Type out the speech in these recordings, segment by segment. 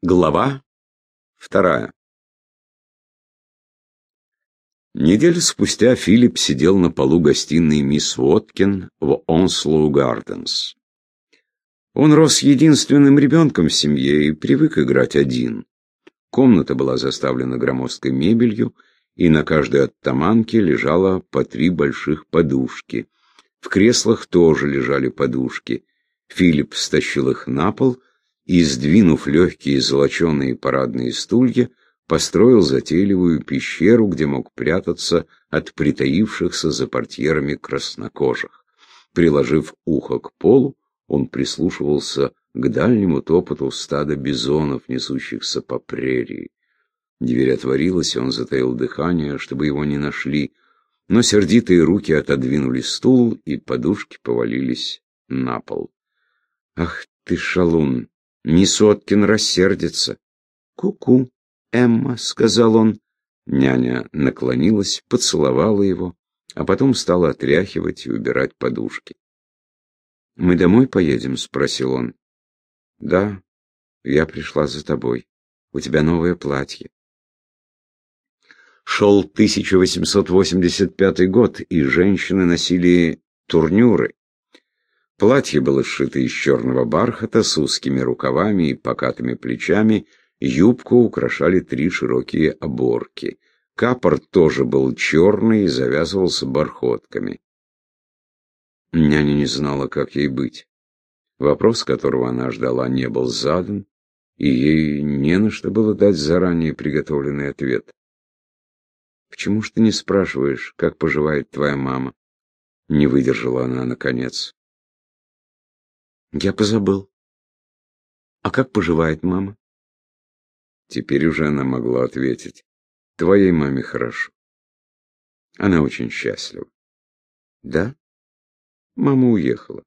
Глава вторая Неделю спустя Филипп сидел на полу гостиной мисс Уоткин в Онслоу Гарденс. Он рос единственным ребенком в семье и привык играть один. Комната была заставлена громоздкой мебелью, и на каждой оттаманке лежало по три больших подушки. В креслах тоже лежали подушки. Филипп стащил их на пол и, сдвинув легкие золоченые парадные стулья, построил затейливую пещеру, где мог прятаться от притаившихся за портьерами краснокожих. Приложив ухо к полу, он прислушивался к дальнему топоту стада бизонов, несущихся по прерии. Дверь отворилась, и он затаил дыхание, чтобы его не нашли, но сердитые руки отодвинули стул, и подушки повалились на пол. «Ах ты, шалун!» Несоткин рассердится. «Ку-ку, Эмма», — сказал он. Няня наклонилась, поцеловала его, а потом стала отряхивать и убирать подушки. «Мы домой поедем?» — спросил он. «Да, я пришла за тобой. У тебя новое платье». Шел 1885 год, и женщины носили турнюры. Платье было сшито из черного бархата с узкими рукавами и покатыми плечами, юбку украшали три широкие оборки. Капор тоже был черный и завязывался бархотками. Няня не знала, как ей быть. Вопрос, которого она ждала, не был задан, и ей не на что было дать заранее приготовленный ответ. «Почему ж ты не спрашиваешь, как поживает твоя мама?» Не выдержала она, наконец. Я позабыл. А как поживает мама? Теперь уже она могла ответить. Твоей маме хорошо. Она очень счастлива. Да? Мама уехала.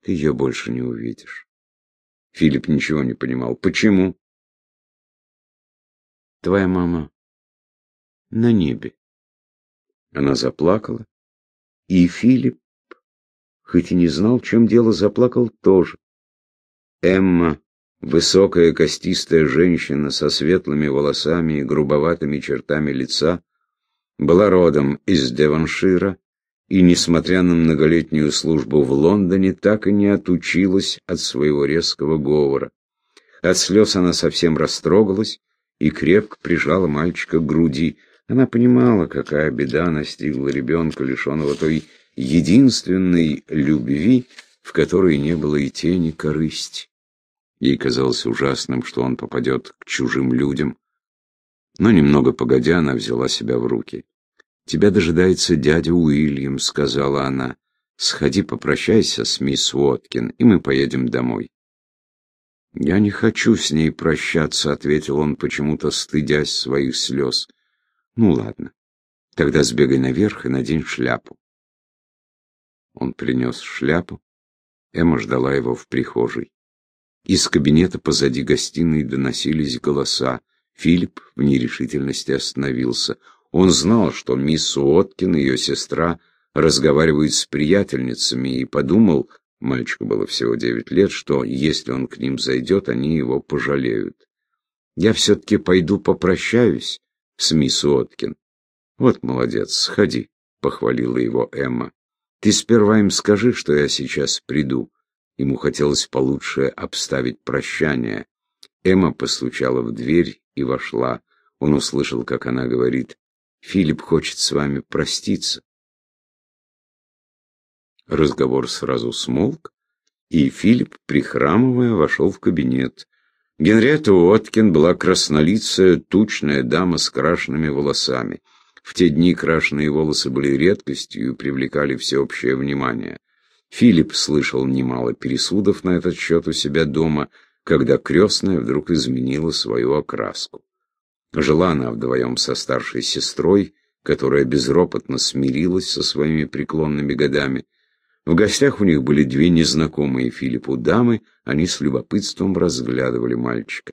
Ты ее больше не увидишь. Филипп ничего не понимал. Почему? Твоя мама на небе. Она заплакала, и Филипп хоть и не знал, чем дело, заплакал тоже. Эмма, высокая костистая женщина со светлыми волосами и грубоватыми чертами лица, была родом из Деваншира и, несмотря на многолетнюю службу в Лондоне, так и не отучилась от своего резкого говора. От слез она совсем растрогалась и крепко прижала мальчика к груди. Она понимала, какая беда настигла ребенка, лишенного той единственной любви, в которой не было и тени корысти. Ей казалось ужасным, что он попадет к чужим людям. Но немного погодя, она взяла себя в руки. «Тебя дожидается дядя Уильям», — сказала она. «Сходи попрощайся с мисс Уоткин, и мы поедем домой». «Я не хочу с ней прощаться», — ответил он, почему-то стыдясь своих слез. «Ну ладно, тогда сбегай наверх и надень шляпу». Он принес шляпу. Эмма ждала его в прихожей. Из кабинета позади гостиной доносились голоса. Филипп в нерешительности остановился. Он знал, что мисс Уоткин, ее сестра, разговаривает с приятельницами, и подумал, мальчику было всего девять лет, что если он к ним зайдет, они его пожалеют. «Я все-таки пойду попрощаюсь с мисс Уоткин». «Вот молодец, сходи», — похвалила его Эмма. Ты сперва им скажи, что я сейчас приду. Ему хотелось получше обставить прощание. Эмма постучала в дверь и вошла. Он услышал, как она говорит, «Филипп хочет с вами проститься». Разговор сразу смолк, и Филипп, прихрамывая, вошел в кабинет. Генриетта Уоткин была краснолицая, тучная дама с крашенными волосами. В те дни крашеные волосы были редкостью и привлекали всеобщее внимание. Филипп слышал немало пересудов на этот счет у себя дома, когда крестная вдруг изменила свою окраску. Жила она вдвоем со старшей сестрой, которая безропотно смирилась со своими преклонными годами. В гостях у них были две незнакомые Филиппу дамы, они с любопытством разглядывали мальчика.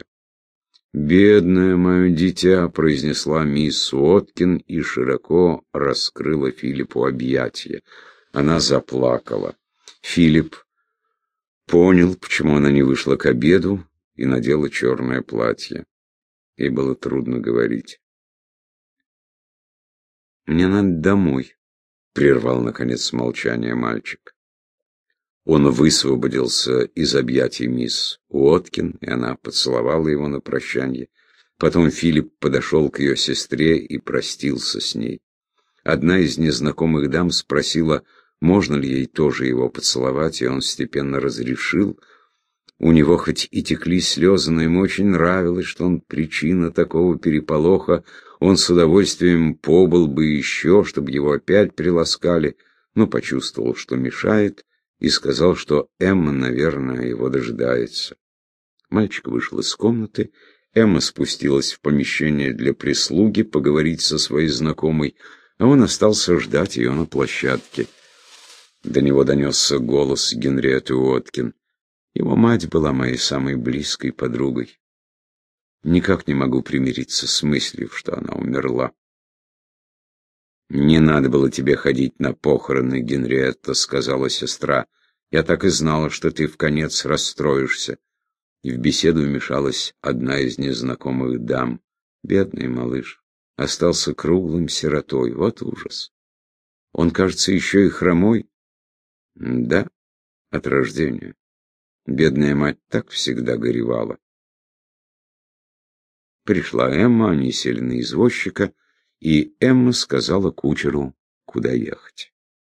«Бедное мое дитя», — произнесла мисс Уоткин и широко раскрыла Филиппу объятия. Она заплакала. Филипп понял, почему она не вышла к обеду, и надела черное платье. Ей было трудно говорить. «Мне надо домой», — прервал, наконец, молчание мальчик. Он высвободился из объятий мисс Уоткин, и она поцеловала его на прощанье. Потом Филипп подошел к ее сестре и простился с ней. Одна из незнакомых дам спросила, можно ли ей тоже его поцеловать, и он степенно разрешил. У него хоть и текли слезы, но ему очень нравилось, что он причина такого переполоха. Он с удовольствием побыл бы еще, чтобы его опять приласкали, но почувствовал, что мешает, и сказал, что Эмма, наверное, его дожидается. Мальчик вышел из комнаты, Эмма спустилась в помещение для прислуги поговорить со своей знакомой, а он остался ждать ее на площадке. До него донесся голос Генриетты Уоткин. Его мать была моей самой близкой подругой. Никак не могу примириться с мыслью, что она умерла. «Не надо было тебе ходить на похороны, Генриетта», — сказала сестра. «Я так и знала, что ты в конец расстроишься». И в беседу вмешалась одна из незнакомых дам. Бедный малыш. Остался круглым сиротой. Вот ужас. Он, кажется, еще и хромой. Да, от рождения. Бедная мать так всегда горевала. Пришла Эмма, они сели на извозчика — и Эмма сказала кучеру, куда ехать.